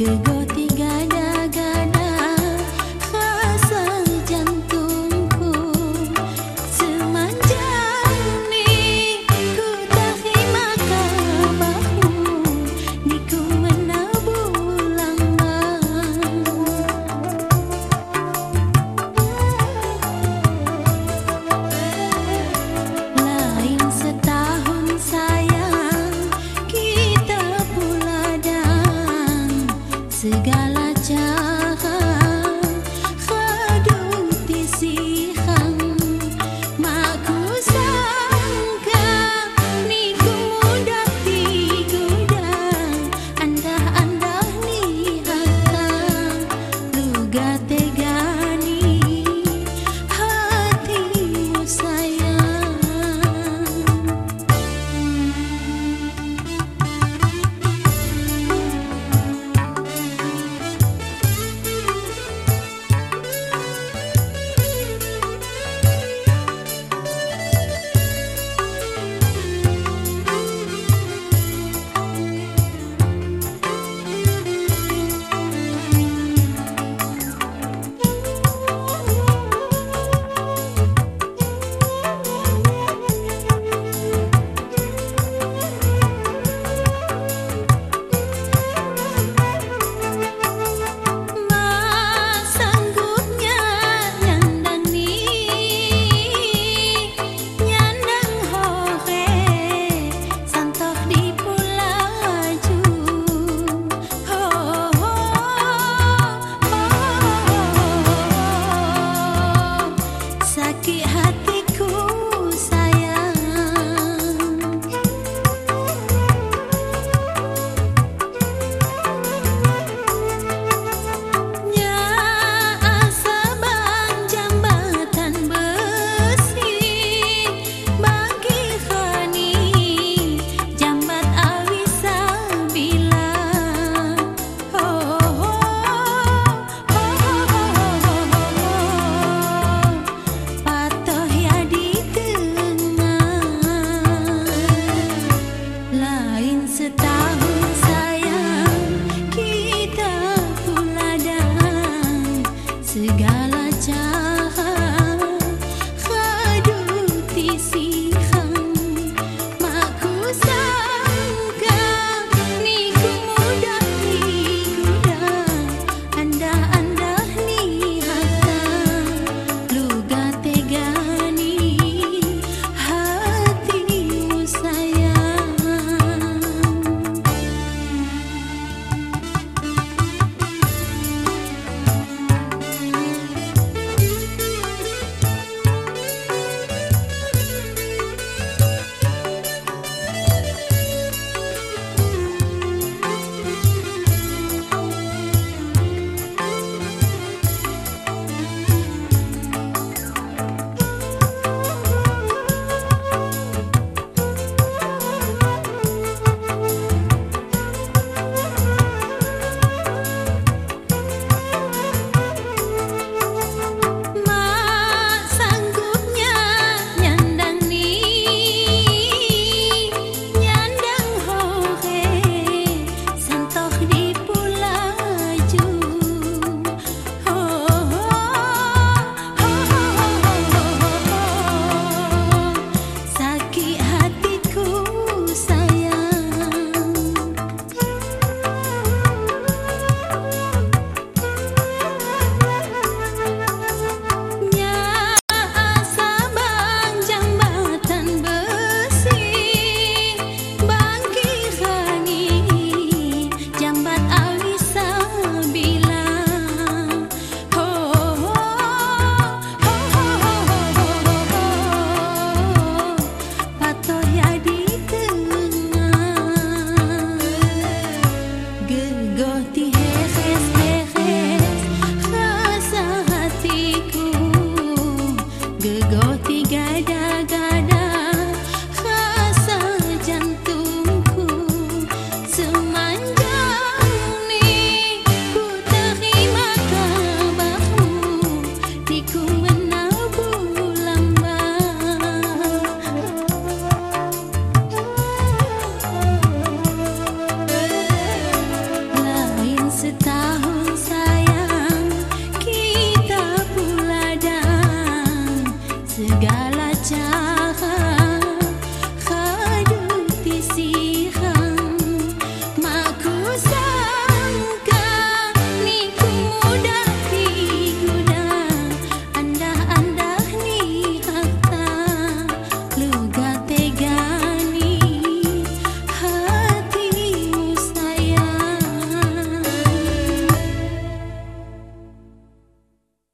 lain te